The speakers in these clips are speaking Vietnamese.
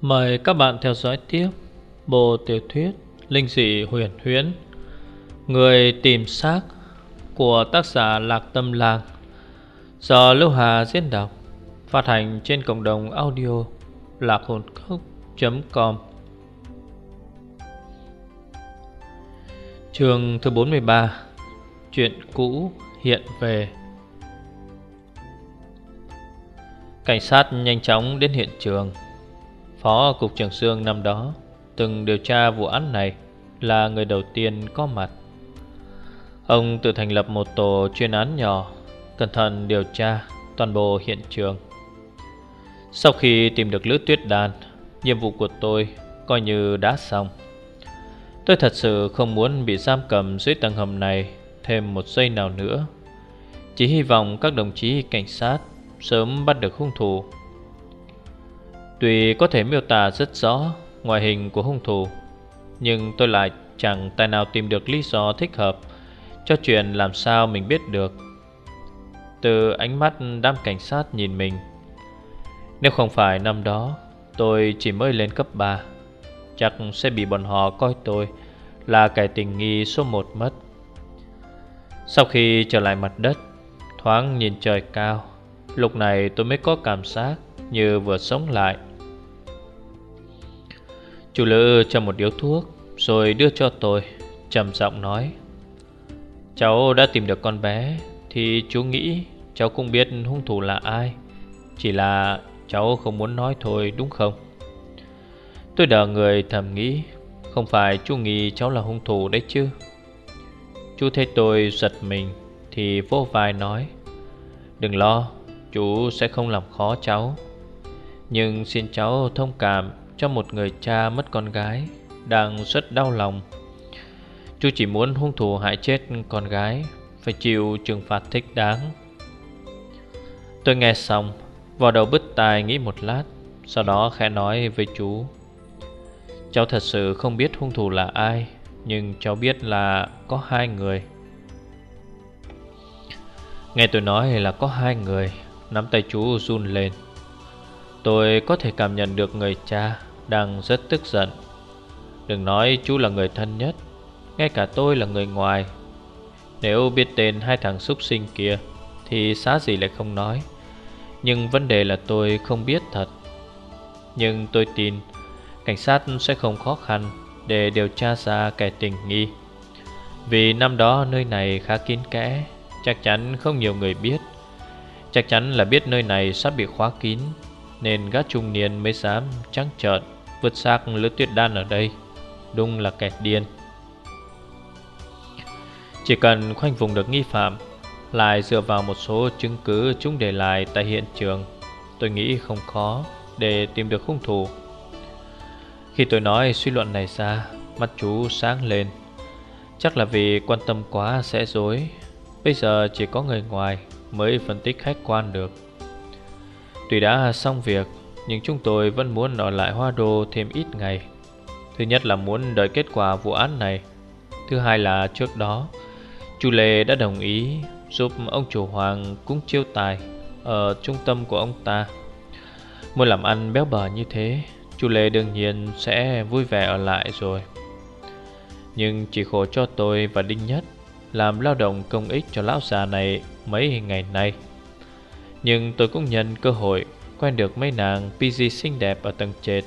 Mời các bạn theo dõi tiếp bộ tiểu thuyết Linh dị huyền huyễn, Người tìm xác của tác giả Lạc Tâm Làng do Lưu Hà diễn đọc, phát hành trên cộng đồng audio lạc hồn cốc.com Chương thứ 43 Chuyện cũ hiện về. Cảnh sát nhanh chóng đến hiện trường. Phó Cục trưởng Sương năm đó, Từng điều tra vụ án này Là người đầu tiên có mặt. Ông tự thành lập một tổ chuyên án nhỏ, Cẩn thận điều tra toàn bộ hiện trường. Sau khi tìm được lữ tuyết đàn Nhiệm vụ của tôi coi như đã xong. Tôi thật sự không muốn bị giam cầm dưới tầng hầm này Thêm một giây nào nữa. Chỉ hy vọng các đồng chí cảnh sát Sớm bắt được hung thủ Tuy có thể miêu tả rất rõ ngoại hình của hung thủ, Nhưng tôi lại chẳng tài nào tìm được lý do thích hợp Cho chuyện làm sao mình biết được. Từ ánh mắt đám cảnh sát nhìn mình, Nếu không phải năm đó, Tôi chỉ mới lên cấp 3 Chắc sẽ bị bọn họ coi tôi Là kẻ tình nghi số 1 mất. Sau khi trở lại mặt đất, Thoáng nhìn trời cao, Lúc này tôi mới có cảm giác Như vừa sống lại. Chủ lữ cho một điếu thuốc, Rồi đưa cho tôi, trầm giọng nói. Cháu đã tìm được con bé, Thì chú nghĩ cháu cũng biết hung thủ là ai, Chỉ là cháu không muốn nói thôi, đúng không? Tôi đợi người thầm nghĩ, Không phải chú nghĩ cháu là hung thủ đấy chứ? Chú thấy tôi giật mình, Thì vô vai nói. Đừng lo, Chú sẽ không làm khó cháu. Nhưng xin cháu thông cảm cho một người cha mất con gái Đang rất đau lòng. Chú chỉ muốn hung thủ hại chết con gái, Phải chịu trừng phạt thích đáng. Tôi nghe xong Vào đầu bứt tai nghĩ một lát, Sau đó khẽ nói với chú, Cháu thật sự không biết hung thủ là ai, Nhưng cháu biết là có hai người. Nghe tôi nói là có hai người, Nắm tay chú run lên. Tôi có thể cảm nhận được người cha đang rất tức giận. Đừng nói chú là người thân nhất, Ngay cả tôi là người ngoài. Nếu biết tên hai thằng súc sinh kia Thì xá gì lại không nói. Nhưng vấn đề là tôi không biết thật. Nhưng tôi tin Cảnh sát sẽ không khó khăn Để điều tra ra kẻ tình nghi. Vì năm đó nơi này khá kín kẽ, Chắc chắn không nhiều người biết. Chắc chắn là biết nơi này sắp bị khóa kín, Nên gác trung niên mới dám trắng trợn. Vứt xác lứa tuyết đan ở đây. Đúng là kẻ điên. Chỉ cần khoanh vùng được nghi phạm, Lại dựa vào một số chứng cứ chúng để lại tại hiện trường, Tôi nghĩ không khó để tìm được hung thủ. Khi tôi nói suy luận này ra, Mắt chú sáng lên. Chắc là vì quan tâm quá sẽ dối. Bây giờ chỉ có người ngoài mới phân tích khách quan được. Tuy đã xong việc nhưng chúng tôi vẫn muốn ở lại Hoa Đô thêm ít ngày. Thứ nhất là muốn đợi kết quả vụ án này. Thứ hai là trước đó, Chu Lê đã đồng ý giúp ông chủ Hoàng cúng chiêu tài Ở trung tâm của ông ta. Muốn làm ăn béo bở như thế, Chu Lê đương nhiên sẽ vui vẻ ở lại rồi. Nhưng chỉ khổ cho tôi và Đinh Nhất Làm lao động công ích cho lão già này mấy ngày nay. Nhưng tôi cũng nhận cơ hội Quen được mấy nàng PG xinh đẹp ở tầng trệt.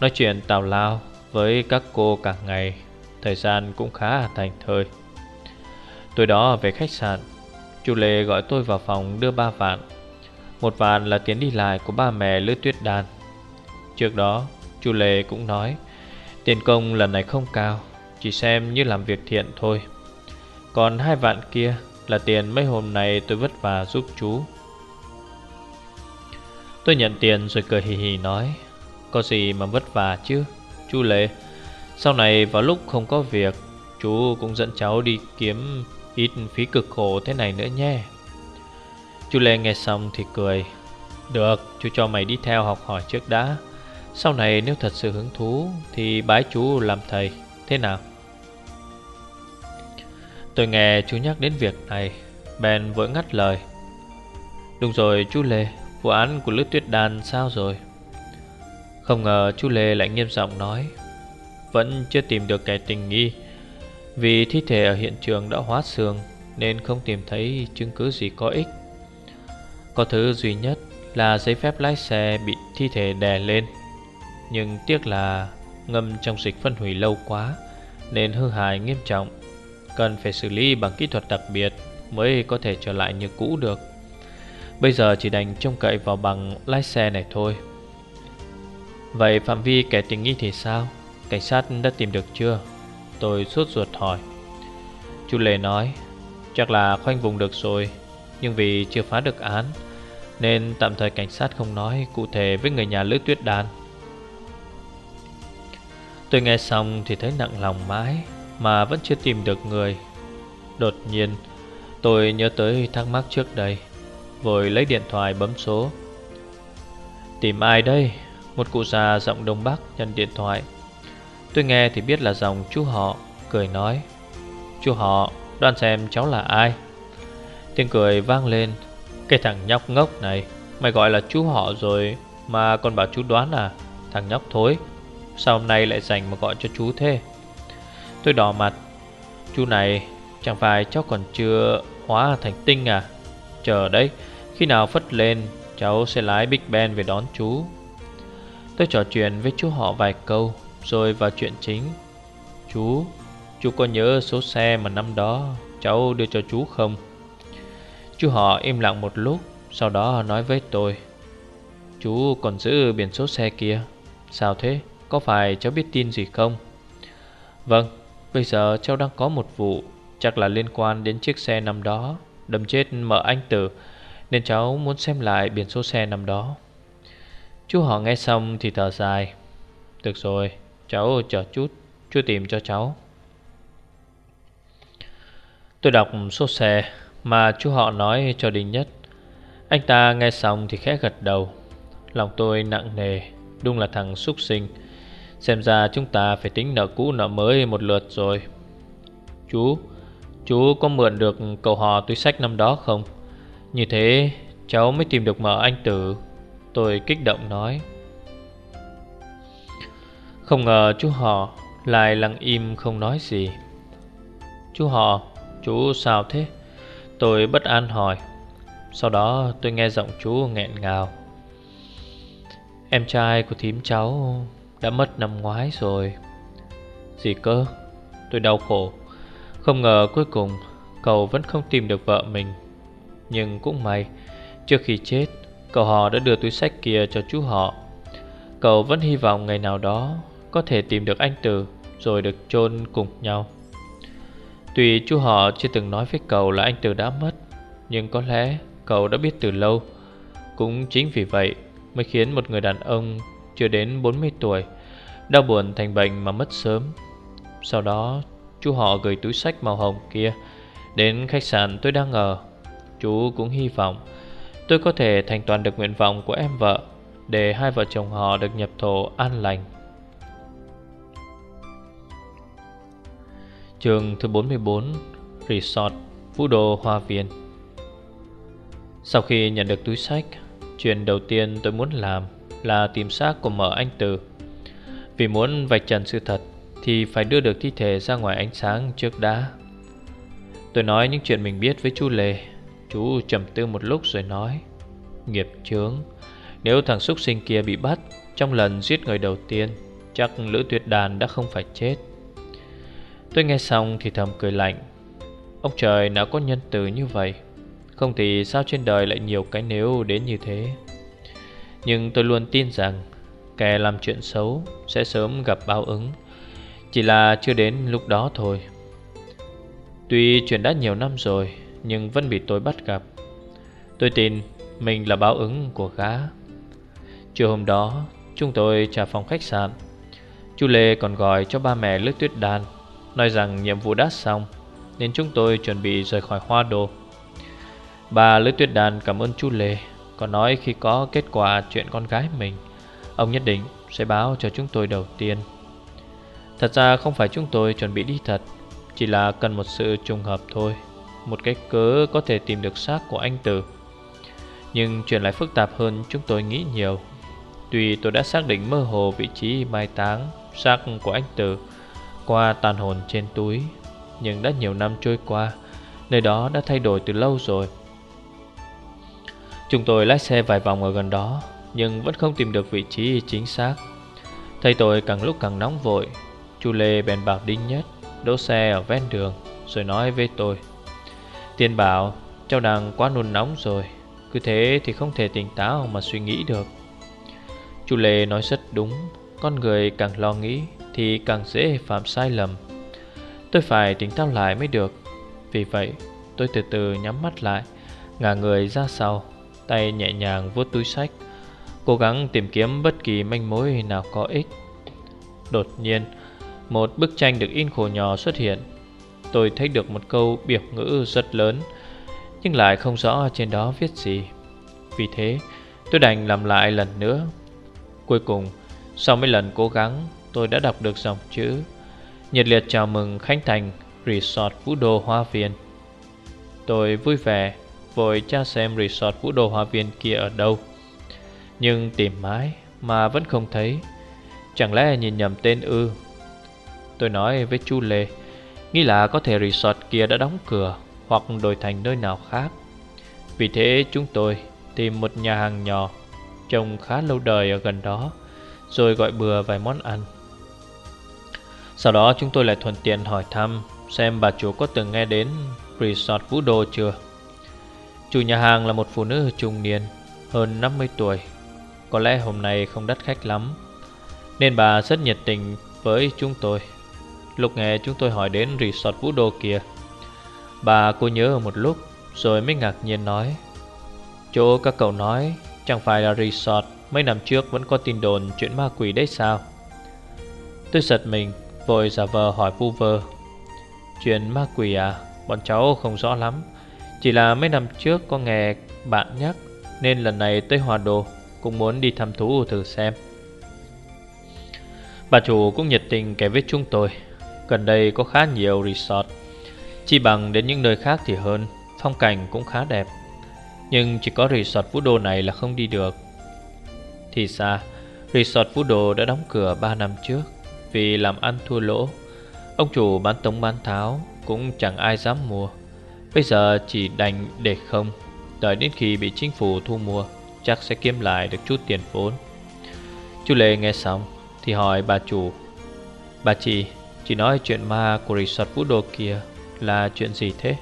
Nói chuyện tào lao với các cô cả ngày, Thời gian cũng khá thành thời. Tối đó về khách sạn Chú Lê gọi tôi vào phòng đưa ba vạn. Một vạn là tiền đi lại của ba mẹ lứa tuyết đàn Trước đó chú Lê cũng nói, Tiền công lần này không cao, Chỉ xem như làm việc thiện thôi. Còn hai vạn kia là tiền mấy hôm nay tôi vất vả giúp chú. Tôi nhận tiền rồi cười hì hì nói, Có gì mà vất vả chứ Chú Lệ? Sau này vào lúc không có việc, Chú cũng dẫn cháu đi kiếm Ít phí cực khổ thế này nữa nhé. Chú Lê nghe xong thì cười, Được, chú cho mày đi theo học hỏi trước đã. Sau này nếu thật sự hứng thú Thì bái chú làm thầy, Thế nào? Tôi nghe chú nhắc đến việc này, Bèn vội ngắt lời, Đúng rồi chú Lê Vụ án của Lữ Tuyết Đan sao rồi? Không ngờ chú Lê lại nghiêm giọng nói, Vẫn chưa tìm được kẻ tình nghi. Vì thi thể ở hiện trường đã hóa xương, Nên không tìm thấy chứng cứ gì có ích. Có thứ duy nhất là giấy phép lái xe bị thi thể đè lên. Nhưng tiếc là ngâm trong dịch phân hủy lâu quá, Nên hư hại nghiêm trọng. Cần phải xử lý bằng kỹ thuật đặc biệt Mới có thể trở lại như cũ được. Bây giờ chỉ đành trông cậy vào bằng lái xe này thôi. Vậy phạm vi kẻ tình nghi thì sao? Cảnh sát đã tìm được chưa? Tôi suốt ruột hỏi. Chú Lê nói, Chắc là khoanh vùng được rồi, Nhưng vì chưa phá được án, Nên tạm thời cảnh sát không nói cụ thể với người nhà Lữ Tuyết Đan. Tôi nghe xong thì thấy nặng lòng mãi, Mà vẫn chưa tìm được người. Đột nhiên, Tôi nhớ tới thắc mắc trước đây. Vội lấy điện thoại bấm số. Tìm ai đây? Một cụ già giọng Đông Bắc nhận điện thoại. Tôi nghe thì biết là dòng chú họ, Cười nói. Chú họ, đoán xem cháu là ai? Tiếng cười vang lên. Cái thằng nhóc ngốc này, Mày gọi là chú họ rồi Mà còn bảo chú đoán à? Thằng nhóc thối, Sao hôm nay lại dành mà gọi cho chú thế? Tôi đỏ mặt. Chú này, chẳng phải cháu còn chưa hóa thành tinh à? Chờ đấy khi nào phất lên, Cháu sẽ lái Big Ben về đón chú. Tôi trò chuyện với chú họ vài câu, Rồi vào chuyện chính. Chú Chú có nhớ số xe mà năm đó Cháu đưa cho chú không? Chú họ im lặng một lúc, Sau đó nói với tôi. Chú còn giữ biển số xe kia. Sao thế? Có phải cháu biết tin gì không? Vâng Bây giờ cháu đang có một vụ, Chắc là liên quan đến chiếc xe năm đó, Đâm chết mợ anh Tử. Nên cháu muốn xem lại biển số xe năm đó. Chú họ nghe xong thì thở dài. Được rồi, Cháu chờ chút, Chú tìm cho cháu. Tôi đọc số xe Mà chú họ nói cho Đình Nhất. Anh ta nghe xong thì khẽ gật đầu. Lòng tôi nặng nề, Đúng là thằng súc sinh. Xem ra chúng ta phải tính nợ cũ nợ mới một lượt rồi. Chú Chú có mượn được cầu hò túi sách năm đó không? Như thế, cháu mới tìm được mở anh Tử. Tôi kích động nói. Không ngờ chú họ lại lặng im không nói gì. Chú họ, Chú sao thế? Tôi bất an hỏi. Sau đó tôi nghe giọng chú nghẹn ngào. Em trai của thím cháu đã mất năm ngoái rồi. Gì cơ? Tôi đau khổ. Không ngờ cuối cùng Cậu vẫn không tìm được vợ mình. Nhưng cũng may, Trước khi chết, Cậu họ đã đưa túi sách kia cho chú họ. Cậu vẫn hy vọng ngày nào đó Có thể tìm được anh Từ Rồi được chôn cùng nhau. Tuy chú họ chưa từng nói với cậu là anh Từ đã mất, Nhưng có lẽ cậu đã biết từ lâu. Cũng chính vì vậy Mới khiến một người đàn ông chưa đến 40 tuổi Đau buồn thành bệnh mà mất sớm. Sau đó, chú họ gửi túi sách màu hồng kia Đến khách sạn tôi đang ở. Chú cũng hy vọng Tôi có thể thành toàn được nguyện vọng của em vợ, Để hai vợ chồng họ được nhập thổ an lành. Trường thứ 44 Resort, Vũ Đô, Hoa Viên. Sau khi nhận được túi sách, Chuyện đầu tiên tôi muốn làm Là tìm xác của mở anh Từ. Vì muốn vạch trần sự thật Thì phải đưa được thi thể ra ngoài ánh sáng trước đã. Tôi nói những chuyện mình biết với chú Lê. Chú trầm tư một lúc rồi nói, Nghiệp chướng, Nếu thằng súc sinh kia bị bắt, Trong lần giết người đầu tiên, Chắc Lữ Tuyệt Đàn đã không phải chết. Tôi nghe xong thì thầm cười lạnh, Ông trời nào có nhân từ như vậy, Không thì sao trên đời lại nhiều cái nếu đến như thế? Nhưng tôi luôn tin rằng, Kẻ làm chuyện xấu sẽ sớm gặp báo ứng, Chỉ là chưa đến lúc đó thôi. Tuy chuyện đã nhiều năm rồi nhưng vẫn bị tôi bắt gặp. Tôi tin mình là báo ứng của gã. Chiều hôm đó, Chúng tôi trả phòng khách sạn. Chu Lê còn gọi cho ba mẹ lướt Tuyết Đan, Nói rằng nhiệm vụ đã xong, Nên chúng tôi chuẩn bị rời khỏi hoa đồ Bà lướt Tuyết Đàn cảm ơn Chu Lê, Còn nói khi có kết quả chuyện con gái mình, Ông nhất định sẽ báo cho chúng tôi đầu tiên. Thật ra không phải chúng tôi chuẩn bị đi thật, Chỉ là cần một sự trùng hợp thôi. Một cái cớ có thể tìm được xác của anh Tử Nhưng chuyện lại phức tạp hơn chúng tôi nghĩ nhiều. Tuy tôi đã xác định mơ hồ vị trí mai táng xác của anh Tử qua tàn hồn trên túi, Nhưng đã nhiều năm trôi qua, Nơi đó đã thay đổi từ lâu rồi. Chúng tôi lái xe vài vòng ở gần đó, Nhưng vẫn không tìm được vị trí chính xác. Thầy tôi càng lúc càng nóng vội, Chu Lê bèn bảo Đinh Nhất Đỗ xe ở ven đường, Rồi nói với tôi. Tiên bảo, cháu đang quá nôn nóng rồi, Cứ thế thì không thể tỉnh táo mà suy nghĩ được. Chú Lê nói rất đúng, Con người càng lo nghĩ Thì càng dễ phạm sai lầm. Tôi phải tỉnh táo lại mới được, Vì vậy tôi từ từ nhắm mắt lại, Ngả người ra sau, Tay nhẹ nhàng vuốt túi sách, Cố gắng tìm kiếm bất kỳ manh mối nào có ích. Đột nhiên, Một bức tranh được in khổ nhỏ xuất hiện. Tôi thấy được một câu biểu ngữ rất lớn, Nhưng lại không rõ trên đó viết gì. Vì thế, tôi đành làm lại lần nữa. Cuối cùng, Sau mấy lần cố gắng, Tôi đã đọc được dòng chữ Nhiệt liệt chào mừng Khánh Thành Resort Vũ Đô Hoa Viên Tôi vui vẻ Vội tra xem resort Vũ Đô Hoa Viên kia ở đâu. Nhưng tìm mãi Mà vẫn không thấy. Chẳng lẽ nhìn nhầm tên ư? Tôi nói với chu Lê. Nghĩ là có thể resort kia đã đóng cửa Hoặc đổi thành nơi nào khác. Vì thế chúng tôi tìm một nhà hàng nhỏ Trông khá lâu đời ở gần đó, Rồi gọi bừa vài món ăn. Sau đó chúng tôi lại thuận tiện hỏi thăm Xem bà chủ có từng nghe đến Resort Vũ Đô chưa. Chủ nhà hàng là một phụ nữ trung niên, Hơn 50 tuổi. Có lẽ hôm nay không đắt khách lắm, Nên bà rất nhiệt tình với chúng tôi. Lúc nghe chúng tôi hỏi đến resort Vũ Đô kia, Bà cô nhớ một lúc, Rồi mới ngạc nhiên nói, Chỗ các cậu nói Chẳng phải là resort, Mấy năm trước vẫn có tin đồn chuyện ma quỷ đấy sao? Tôi giật mình, Vội giả vờ hỏi vu vơ, Chuyện ma quỷ à? Bọn cháu không rõ lắm, Chỉ là mấy năm trước có nghe bạn nhắc Nên lần này tới Hòa Đồ Cũng muốn đi thăm thú thử xem. Bà chủ cũng nhiệt tình kể với chúng tôi Gần đây có khá nhiều resort. Chỉ bằng đến những nơi khác thì hơn, Phong cảnh cũng khá đẹp. Nhưng chỉ có resort Vũ Đô này là không đi được. Thì xa, Resort Vũ Đô đã đóng cửa 3 năm trước Vì làm ăn thua lỗ. Ông chủ bán tống bán tháo Cũng chẳng ai dám mua. Bây giờ chỉ đành để không, Đợi đến khi bị chính phủ thu mua, Chắc sẽ kiếm lại được chút tiền vốn. Chú Lê nghe xong Thì hỏi bà chủ, Bà chị thì nói chuyện ma của resort vũ đồ kia Là chuyện gì thế?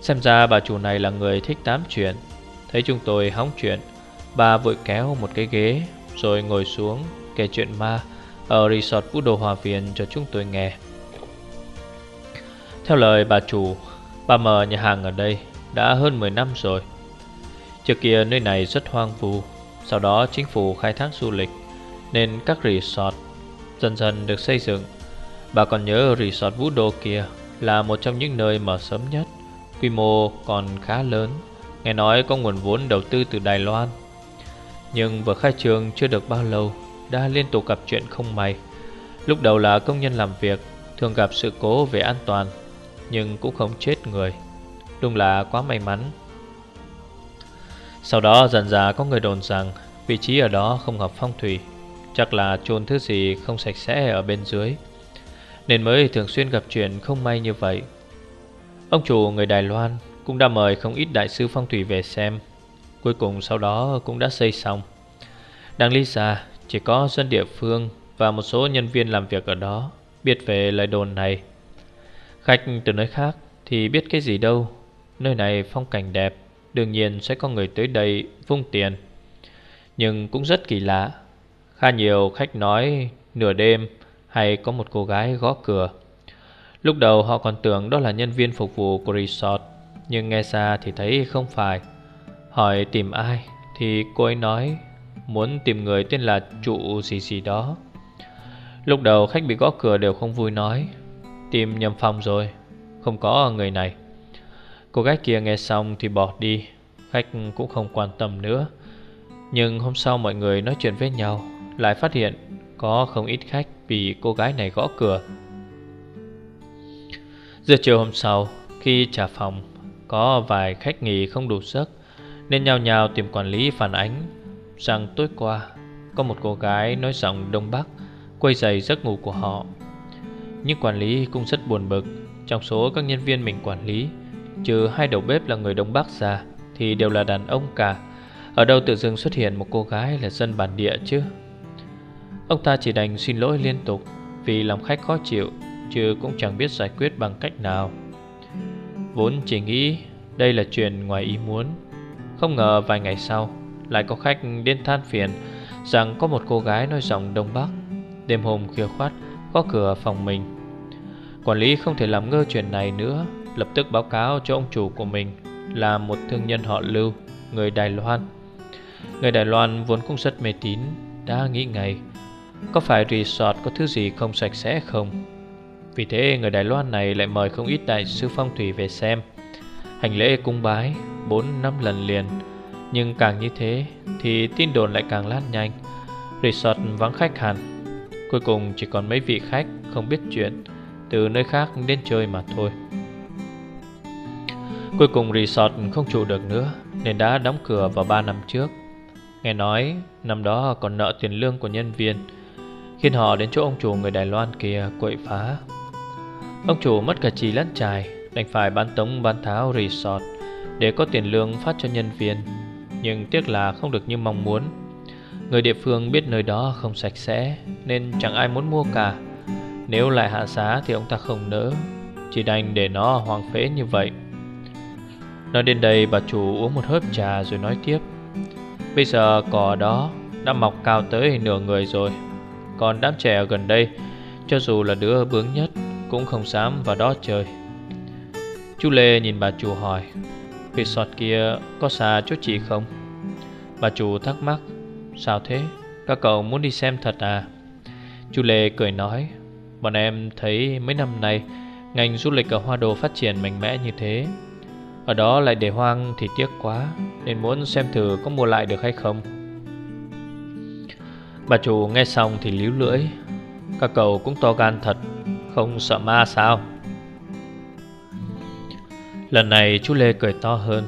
Xem ra bà chủ này là người thích tám chuyện. Thấy chúng tôi hóng chuyện, Bà vội kéo một cái ghế Rồi ngồi xuống kể chuyện ma Ở resort vũ đồ hòa viên cho chúng tôi nghe. Theo lời bà chủ, Bà mở nhà hàng ở đây Đã hơn 10 năm rồi. Trước kia nơi này rất hoang vu, Sau đó chính phủ khai thác du lịch Nên các resort dần dần được xây dựng. Bà còn nhớ resort Vũ Đô kia Là một trong những nơi mở sớm nhất, Quy mô còn khá lớn, Nghe nói có nguồn vốn đầu tư từ Đài Loan. Nhưng vừa khai trường chưa được bao lâu, Đã liên tục gặp chuyện không may. Lúc đầu là công nhân làm việc, Thường gặp sự cố về an toàn, Nhưng cũng không chết người. Đúng là quá may mắn. Sau đó dần dà có người đồn rằng Vị trí ở đó không hợp phong thủy, Chắc là chôn thứ gì không sạch sẽ ở bên dưới. Nên mới thường xuyên gặp chuyện không may như vậy. Ông chủ người Đài Loan cũng đã mời không ít đại sư phong thủy về xem. Cuối cùng sau đó cũng đã xây xong. Đáng lý ra chỉ có dân địa phương và một số nhân viên làm việc ở đó Biết về lời đồn này. Khách từ nơi khác thì biết cái gì đâu. Nơi này phong cảnh đẹp, Đương nhiên sẽ có người tới đây vung tiền. Nhưng cũng rất kỳ lạ, Khá nhiều khách nói nửa đêm hay có một cô gái gõ cửa. Lúc đầu họ còn tưởng đó là nhân viên phục vụ của resort, Nhưng nghe xa thì thấy không phải. Hỏi tìm ai Thì cô ấy nói, Muốn tìm người tên là trụ gì gì đó. Lúc đầu khách bị gõ cửa đều không vui nói, Tìm nhầm phòng rồi, Không có người này. Cô gái kia nghe xong thì bỏ đi, Khách cũng không quan tâm nữa. Nhưng hôm sau mọi người nói chuyện với nhau, Lại phát hiện Có không ít khách vì cô gái này gõ cửa. Giờ chiều hôm sau, Khi trả phòng, Có vài khách nghỉ không đủ giấc Nên nhào nhào tìm quản lý phản ánh Rằng tối qua, Có một cô gái nói giọng Đông Bắc, Quay dày giấc ngủ của họ. Nhưng quản lý cũng rất buồn bực, Trong số các nhân viên mình quản lý, Trừ hai đầu bếp là người Đông Bắc ra, Thì đều là đàn ông cả. Ở đâu tự dưng xuất hiện một cô gái là dân bản địa chứ? Ông ta chỉ đành xin lỗi liên tục, Vì làm khách khó chịu, Chứ cũng chẳng biết giải quyết bằng cách nào. Vốn chỉ nghĩ đây là chuyện ngoài ý muốn. Không ngờ vài ngày sau, Lại có khách đến than phiền Rằng có một cô gái nói giọng Đông Bắc. Đêm hôm khuya khoát Có cửa phòng mình. Quản lý không thể làm ngơ chuyện này nữa, Lập tức báo cáo cho ông chủ của mình Là một thương nhân họ Lưu, Người Đài Loan. Người Đài Loan vốn cũng rất mê tín, Đã nghĩ ngày có phải resort có thứ gì không sạch sẽ không? Vì thế, người Đài Loan này lại mời không ít đại sư phong thủy về xem. Hành lễ cung bái 4 năm lần liền. Nhưng càng như thế Thì tin đồn lại càng lan nhanh. Resort vắng khách hẳn. Cuối cùng chỉ còn mấy vị khách không biết chuyện, Từ nơi khác đến chơi mà thôi. Cuối cùng resort không trụ được nữa, Nên đã đóng cửa vào 3 năm trước. Nghe nói năm đó còn nợ tiền lương của nhân viên Khiến họ đến chỗ ông chủ người Đài Loan kia, quậy phá. Ông chủ mất cả trì lẫn trài, Đành phải bán tống bán tháo resort Để có tiền lương phát cho nhân viên. Nhưng tiếc là không được như mong muốn. Người địa phương biết nơi đó không sạch sẽ, Nên chẳng ai muốn mua cả. Nếu lại hạ giá thì ông ta không nỡ, Chỉ đành để nó hoang phế như vậy. Nói đến đây, bà chủ uống một hớp trà rồi nói tiếp. Bây giờ cỏ đó đã mọc cao tới nửa người rồi. Còn đám trẻ gần đây, Cho dù là đứa bướng nhất Cũng không dám vào đó chơi Chú Lê nhìn bà chủ hỏi, Resort kia có xa chỗ chị không? Bà chủ thắc mắc, Sao thế? Các cậu muốn đi xem thật à? Chú Lê cười nói, Bọn em thấy mấy năm nay Ngành du lịch ở Hoa đồ phát triển mạnh mẽ như thế Ở đó lại để hoang thì tiếc quá, Nên muốn xem thử có mua lại được hay không Bà chủ nghe xong thì líu lưỡi. Các cậu cũng to gan thật, Không sợ ma sao? Lần này chú Lê cười to hơn.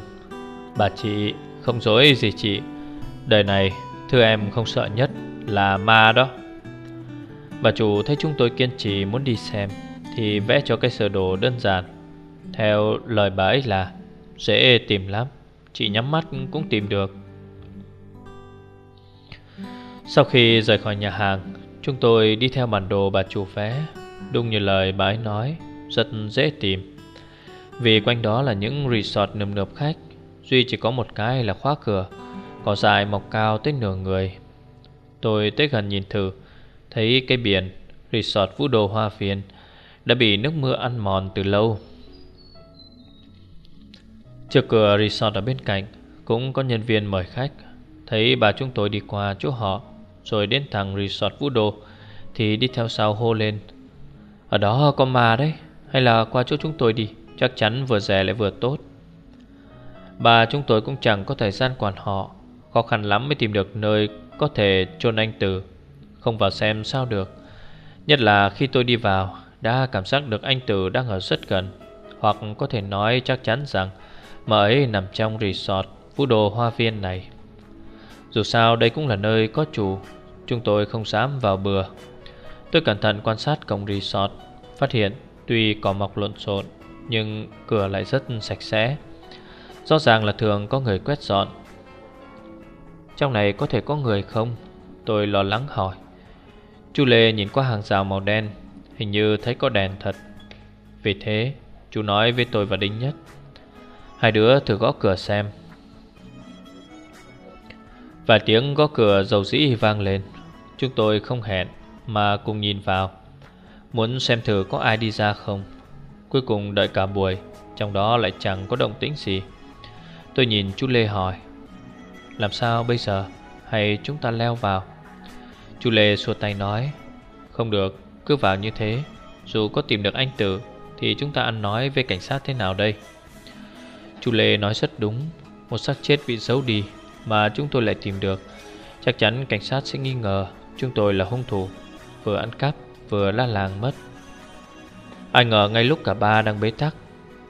Bà chị, không dối gì chị. Đời này, thưa em không sợ nhất là ma đó. Bà chủ thấy chúng tôi kiên trì muốn đi xem, Thì vẽ cho cái sơ đồ đơn giản. Theo lời bà ấy là, Dễ tìm lắm. Chị nhắm mắt cũng tìm được. Sau khi rời khỏi nhà hàng, Chúng tôi đi theo bản đồ bà chủ vé. Đúng như lời bà ấy nói, Rất dễ tìm. Vì quanh đó là những resort nườm nượp khách, Duy chỉ có một cái là khóa cửa Cỏ dài mọc cao tới nửa người. Tôi tới gần nhìn thử, Thấy cái biển, Resort Vũ Đồ Hoa Phiền Đã bị nước mưa ăn mòn từ lâu. Trước cửa resort ở bên cạnh, Cũng có nhân viên mời khách. Thấy bà chúng tôi đi qua chỗ họ rồi đến thẳng resort Vũ Đồ Thì đi theo sau hô lên. Ở đó có ma đấy, Hay là qua chỗ chúng tôi đi, Chắc chắn vừa rẻ lại vừa tốt. Bà chúng tôi cũng chẳng có thời gian quản họ, Khó khăn lắm mới tìm được nơi Có thể chôn anh Từ, Không vào xem sao được. Nhất là khi tôi đi vào, Đã cảm giác được anh Từ đang ở rất gần, Hoặc có thể nói chắc chắn rằng Mà ấy nằm trong resort Vũ đồ hoa viên này. Dù sao đây cũng là nơi có chủ Chúng tôi không dám vào bừa. Tôi cẩn thận quan sát cổng resort, Phát hiện tuy có mọc lộn xộn, nhưng cửa lại rất sạch sẽ. Rõ ràng là thường có người quét dọn. Trong này có thể có người không? Tôi lo lắng hỏi. Chú Lê nhìn qua hàng rào màu đen, Hình như thấy có đèn thật. Vì thế, chú nói với tôi và Đinh Nhất. Hai đứa thử gõ cửa xem. Và tiếng gõ cửa dầu dĩ vang lên. Chúng tôi không hẹn Mà cùng nhìn vào. Muốn xem thử có ai đi ra không? Cuối cùng đợi cả buổi, Trong đó lại chẳng có động tĩnh gì. Tôi nhìn chú Lê hỏi, Làm sao bây giờ? Hay chúng ta leo vào? Chú Lê xua tay nói, Không được, cứ vào như thế. Dù có tìm được anh Tử Thì chúng ta ăn nói với cảnh sát thế nào đây? Chú Lê nói rất đúng, Một xác chết bị giấu đi Mà chúng tôi lại tìm được. Chắc chắn cảnh sát sẽ nghi ngờ Chúng tôi là hung thủ, Vừa ăn cắp, vừa la làng mất. Ai ngờ ngay lúc cả ba đang bế tắc,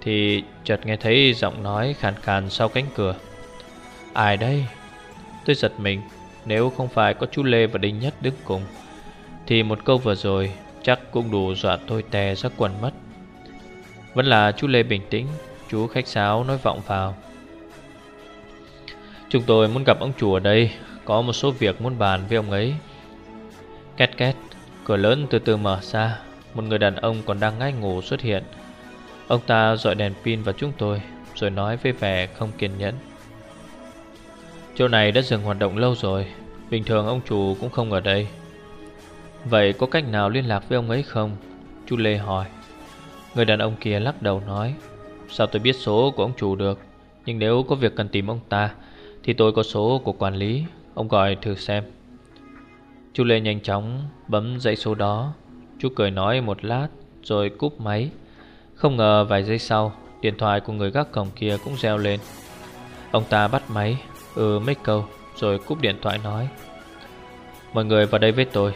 Thì chợt nghe thấy giọng nói khàn khàn sau cánh cửa. Ai đây? Tôi giật mình, Nếu không phải có chú Lê và Đinh Nhất đứng cùng, Thì một câu vừa rồi Chắc cũng đủ dọa tôi tè ra quần mất. Vẫn là chú Lê bình tĩnh, Chú khách sáo nói vọng vào. Chúng tôi muốn gặp ông chủ ở đây, Có một số việc muốn bàn với ông ấy. Két két, Cửa lớn từ từ mở ra. Một người đàn ông còn đang ngáy ngủ xuất hiện. Ông ta dọi đèn pin vào chúng tôi, Rồi nói với vẻ không kiên nhẫn. Chỗ này đã dừng hoạt động lâu rồi, Bình thường ông chủ cũng không ở đây. Vậy có cách nào liên lạc với ông ấy không? Chú Lê hỏi. Người đàn ông kia lắc đầu nói, Sao tôi biết số của ông chủ được? Nhưng nếu có việc cần tìm ông ta, Thì tôi có số của quản lý. Ông gọi thử xem. Chú Lê nhanh chóng bấm dãy số đó. Chú cười nói một lát Rồi cúp máy. Không ngờ vài giây sau, Điện thoại của người gác cổng kia cũng reo lên. Ông ta bắt máy Ừ mấy câu, Rồi cúp điện thoại nói. Mọi người vào đây với tôi.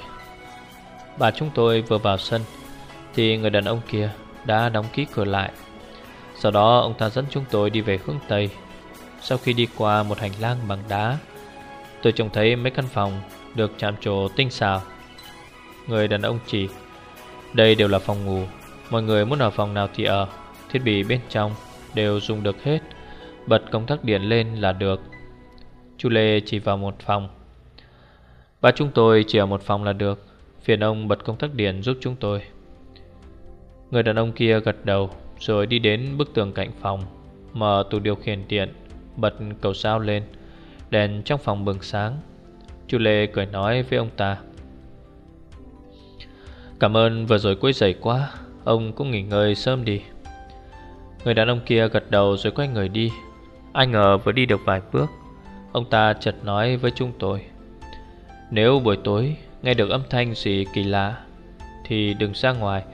Bà chúng tôi vừa vào sân, Thì người đàn ông kia đã đóng ký cửa lại. Sau đó, ông ta dẫn chúng tôi đi về hướng Tây. Sau khi đi qua một hành lang bằng đá, Tôi trông thấy mấy căn phòng được chạm trổ tinh xào. Người đàn ông chỉ, Đây đều là phòng ngủ, Mọi người muốn ở phòng nào thì ở, Thiết bị bên trong đều dùng được hết, Bật công tắc điện lên là được. Chú Lê chỉ vào một phòng. Ba chúng tôi chỉ ở một phòng là được, Phiền ông bật công tắc điện giúp chúng tôi. Người đàn ông kia gật đầu Rồi đi đến bức tường cạnh phòng, Mở tủ điều khiển điện, Bật cầu sao lên, Đèn trong phòng bừng sáng. Chu Lê cười nói với ông ta. Cảm ơn, vừa rồi quấy rầy quá, Ông cũng nghỉ ngơi sớm đi. Người đàn ông kia gật đầu rồi quay người đi. Ai ngờ vừa đi được vài bước, Ông ta chợt nói với chúng tôi. Nếu buổi tối nghe được âm thanh gì kỳ lạ, Thì đừng ra ngoài.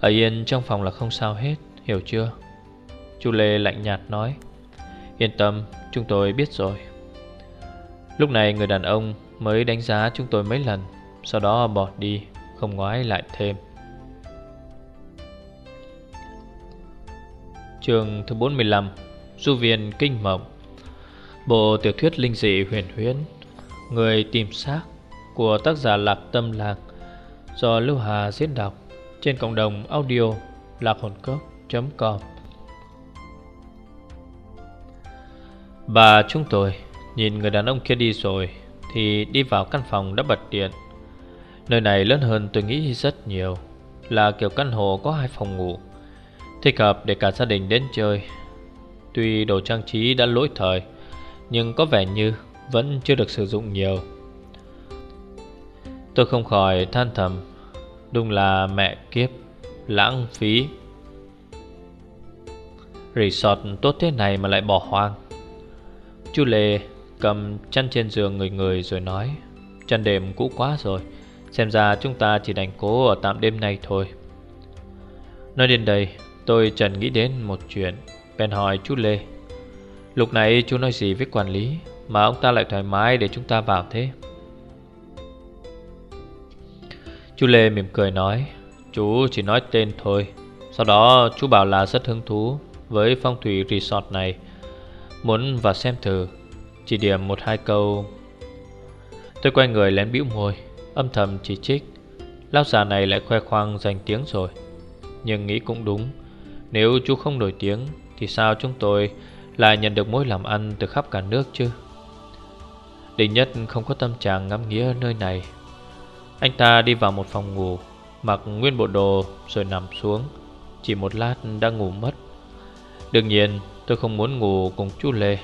Ở yên trong phòng là không sao hết, Hiểu chưa? Chu Lê lạnh nhạt nói. Yên tâm, chúng tôi biết rồi. Lúc này người đàn ông mới đánh giá chúng tôi mấy lần, Sau đó bỏ đi, Không ngoái lại thêm. Trường thứ 45 Du viên Kinh Mộng. Bộ tiểu thuyết linh dị huyền huyễn, Người tìm xác Của tác giả Lạc Tâm Lạc Do Lưu Hà diễn đọc Trên cộng đồng audio lạc hồn cốc.com Bà chúng tôi nhìn người đàn ông kia đi rồi thì đi vào căn phòng đã bật điện. Nơi này lớn hơn tôi nghĩ rất nhiều, Là kiểu căn hộ có hai phòng ngủ. Thích hợp để cả gia đình đến chơi. Tuy đồ trang trí đã lỗi thời, Nhưng có vẻ như vẫn chưa được sử dụng nhiều. Tôi không khỏi than thầm, Đúng là mẹ kiếp, Lãng phí. Resort tốt thế này mà lại bỏ hoang. Chú Lê cầm chăn trên giường người người rồi nói, Chăn đêm cũ quá rồi, Xem ra chúng ta chỉ đành cố ở tạm đêm này thôi. Nói đến đây, Tôi trần nghĩ đến một chuyện, Bèn hỏi chú Lê, Lúc này chú nói gì với quản lý Mà ông ta lại thoải mái để chúng ta vào thế? Chú Lê mỉm cười nói, Chú chỉ nói tên thôi, Sau đó chú bảo là rất hứng thú Với phong thủy resort này, Muốn vào xem thử. Chỉ điểm một hai câu. Tôi quay người lén bĩu môi, Âm thầm chỉ trích. Lão già này lại khoe khoang danh tiếng rồi. Nhưng nghĩ cũng đúng, Nếu chú không nổi tiếng, Thì sao chúng tôi lại nhận được mối làm ăn từ khắp cả nước chứ? Đình Nhất không có tâm trạng ngắm nghĩa nơi này. Anh ta đi vào một phòng ngủ, Mặc nguyên bộ đồ rồi nằm xuống. Chỉ một lát đã ngủ mất. Đương nhiên, tôi không muốn ngủ cùng chú Lê.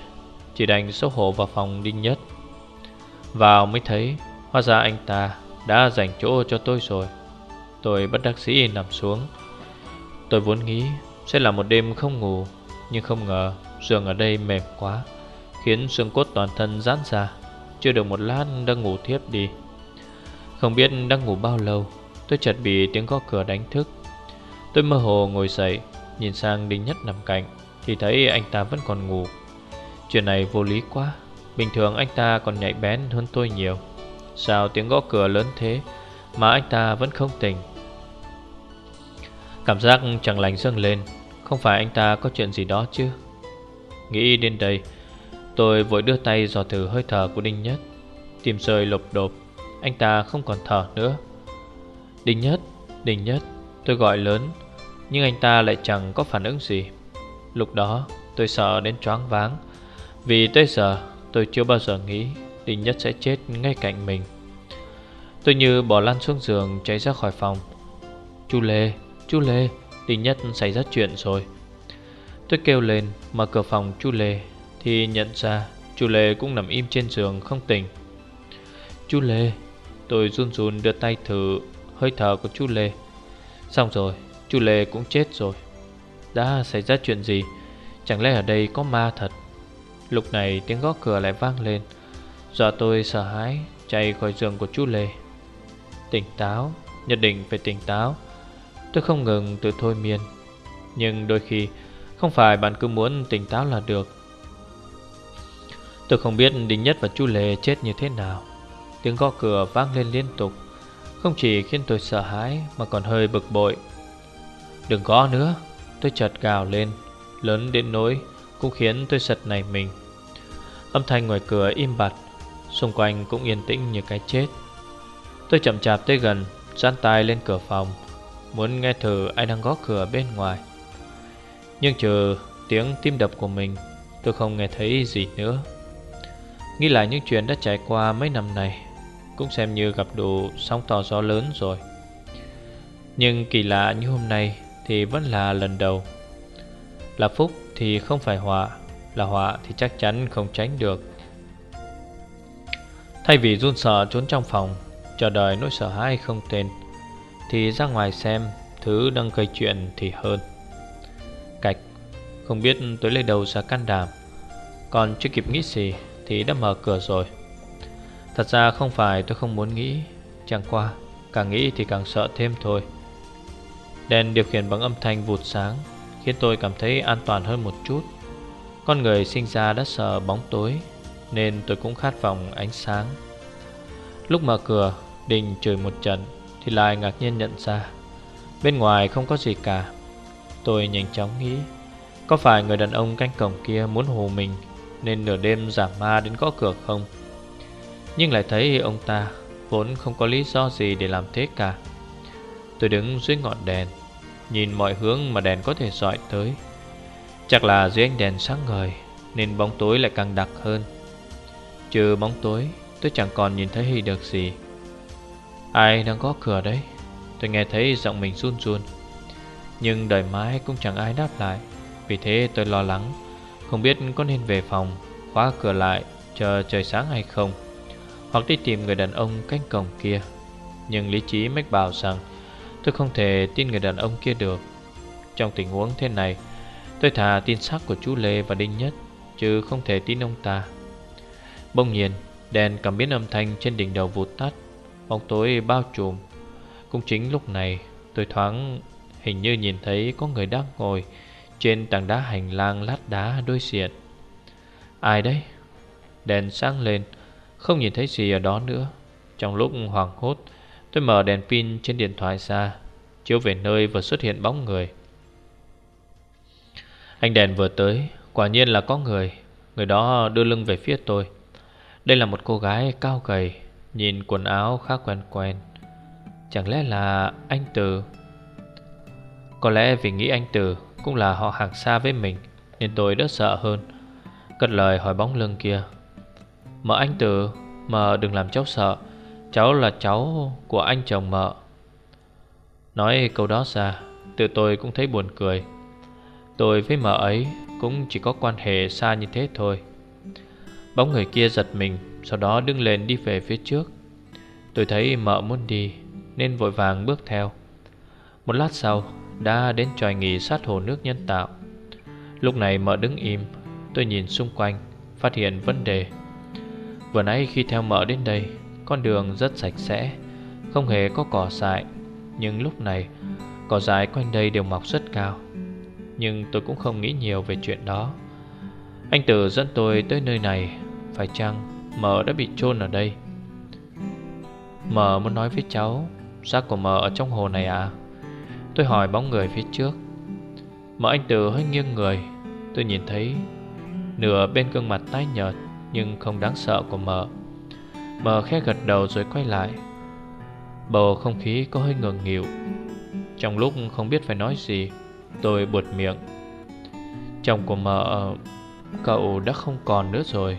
Chỉ đành xấu hổ vào phòng Đinh Nhất. Vào mới thấy, Hóa ra anh ta đã dành chỗ cho tôi rồi. Tôi bất đắc dĩ nằm xuống. Tôi vốn nghĩ sẽ là một đêm không ngủ, Nhưng không ngờ giường ở đây mềm quá, Khiến xương cốt toàn thân giãn ra, Chưa được một lát đã ngủ thiếp đi. Không biết đang ngủ bao lâu, Tôi chợt bị tiếng gõ cửa đánh thức. Tôi mơ hồ ngồi dậy, Nhìn sang Đinh Nhất nằm cạnh, Thì thấy anh ta vẫn còn ngủ. Chuyện này vô lý quá. Bình thường anh ta còn nhạy bén hơn tôi nhiều. Sao tiếng gõ cửa lớn thế Mà anh ta vẫn không tỉnh? Cảm giác chẳng lành dâng lên. Không phải anh ta có chuyện gì đó chứ? Nghĩ đến đây Tôi vội đưa tay dò thử hơi thở của Đinh Nhất. Tìm rơi lộp đột Anh ta không còn thở nữa. Đình nhất, đình nhất Tôi gọi lớn Nhưng anh ta lại chẳng có phản ứng gì. Lúc đó tôi sợ đến choáng váng. Vì tới giờ tôi chưa bao giờ nghĩ Đình nhất sẽ chết ngay cạnh mình. Tôi như bỏ lăn xuống giường chạy ra khỏi phòng. Chú Lê, chú Lê Đình nhất xảy ra chuyện rồi. Tôi kêu lên mở cửa phòng chú Lê Thì nhận ra chú Lê cũng nằm im trên giường không tỉnh. Chú Lê Tôi run run đưa tay thử hơi thở của chú Lê. Xong rồi chú Lê cũng chết rồi. Đã xảy ra chuyện gì? Chẳng lẽ ở đây có ma thật? Lúc này tiếng gõ cửa lại vang lên. Dọa tôi sợ hãi, Chạy khỏi giường của chú Lê. Tỉnh táo, Nhất định phải tỉnh táo. Tôi không ngừng tự thôi miên. Nhưng đôi khi, Không phải bạn cứ muốn tỉnh táo là được. Tôi không biết Đinh Nhất và chú Lê chết như thế nào. Tiếng gõ cửa vang lên liên tục. Không chỉ khiến tôi sợ hãi, Mà còn hơi bực bội. Đừng gõ nữa. Tôi chợt gào lên, Lớn đến nỗi cũng khiến tôi sật này mình. Âm thanh ngoài cửa im bặt, Xung quanh cũng yên tĩnh như cái chết. Tôi chậm chạp tới gần Dán tay lên cửa phòng, Muốn nghe thử ai đang gõ cửa bên ngoài. Nhưng trừ tiếng tim đập của mình, Tôi không nghe thấy gì nữa. Nghĩ lại những chuyện đã trải qua mấy năm này, Cũng xem như gặp đủ sóng to gió lớn rồi. Nhưng kỳ lạ như hôm nay Thì vẫn là lần đầu là phúc thì không phải họa, Là họa thì chắc chắn không tránh được. Thay vì run sợ trốn trong phòng, Chờ đợi nỗi sợ hãi không tên, Thì ra ngoài xem Thứ đang gây chuyện thì hơn. Cạch, Không biết tôi lấy đầu ra can đảm, Còn chưa kịp nghĩ gì Thì đã mở cửa rồi. Thật ra không phải tôi không muốn nghĩ, Chẳng qua, Càng nghĩ thì càng sợ thêm thôi. Đèn điều khiển bằng âm thanh vụt sáng. Khiến tôi cảm thấy an toàn hơn một chút. Con người sinh ra đã sợ bóng tối, Nên tôi cũng khát vọng ánh sáng. Lúc mở cửa, Đình chửi một trận Thì lại ngạc nhiên nhận ra, Bên ngoài không có gì cả. Tôi nhanh chóng nghĩ, Có phải người đàn ông canh cổng kia muốn hù mình Nên nửa đêm giả ma đến gõ cửa không? Nhưng lại thấy ông ta Vốn không có lý do gì để làm thế cả. Tôi đứng dưới ngọn đèn Nhìn mọi hướng mà đèn có thể dọi tới. Chắc là dưới ánh đèn sáng ngời, Nên bóng tối lại càng đặc hơn. Trừ bóng tối, Tôi chẳng còn nhìn thấy được gì. Ai đang gõ cửa đấy? Tôi nghe thấy giọng mình run run. Nhưng đợi mãi cũng chẳng ai đáp lại. Vì thế tôi lo lắng, Không biết có nên về phòng, Khóa cửa lại, chờ trời sáng hay không, Hoặc đi tìm người đàn ông cánh cổng kia. Nhưng lý trí mách bảo rằng Tôi không thể tin người đàn ông kia được. Trong tình huống thế này, Tôi thà tin xác của chú Lê và Đinh Nhất, Chứ không thể tin ông ta. Bỗng nhiên, Đèn cảm biến âm thanh trên đỉnh đầu vụt tắt, Bóng tối bao trùm. Cũng chính lúc này, tôi thoáng hình như nhìn thấy có người đang ngồi Trên tảng đá hành lang lát đá đôi diện. Ai đấy? Đèn sáng lên, Không nhìn thấy gì ở đó nữa. Trong lúc hoảng hốt Tôi mở đèn pin trên điện thoại ra, Chiếu về nơi vừa xuất hiện bóng người. Anh đèn vừa tới, Quả nhiên là có người. Người đó đưa lưng về phía tôi. Đây là một cô gái cao gầy, Nhìn quần áo khá quen quen. Chẳng lẽ là anh Từ? Có lẽ vì nghĩ anh Từ Cũng là họ hàng xa với mình, Nên tôi đỡ sợ hơn. Cất lời hỏi bóng lưng kia. Mở anh Từ, mở đừng làm cháu sợ. Cháu là cháu của anh chồng mợ. Nói câu đó ra Tự tôi cũng thấy buồn cười. Tôi với mợ ấy Cũng chỉ có quan hệ xa như thế thôi. Bóng người kia giật mình, Sau đó đứng lên đi về phía trước. Tôi thấy mợ muốn đi, Nên vội vàng bước theo. Một lát sau, Đã đến tròi nghỉ sát hồ nước nhân tạo. Lúc này mợ đứng im, Tôi nhìn xung quanh, Phát hiện vấn đề. Vừa nãy khi theo mợ đến đây con đường rất sạch sẽ, Không hề có cỏ dại. Nhưng lúc này, Cỏ dại quanh đây đều mọc rất cao. Nhưng tôi cũng không nghĩ nhiều về chuyện đó. Anh Tử dẫn tôi tới nơi này, Phải chăng Mờ đã bị chôn ở đây? Mờ muốn nói với cháu, Xác của Mờ ở trong hồ này à? Tôi hỏi bóng người phía trước. Mợ anh Tử hơi nghiêng người. Tôi nhìn thấy Nửa bên gương mặt tái nhợt Nhưng không đáng sợ của mợ. Mờ khẽ gật đầu rồi quay lại. Bầu không khí có hơi ngừng nghịu. Trong lúc không biết phải nói gì, Tôi buột miệng. Chồng của mợ, Cậu đã không còn nữa rồi.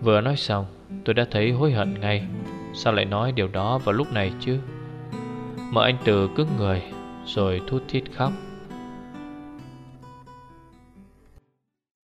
Vừa nói xong, Tôi đã thấy hối hận ngay. Sao lại nói điều đó vào lúc này chứ? Mợ anh Từ cứng người, Rồi thút thít khóc.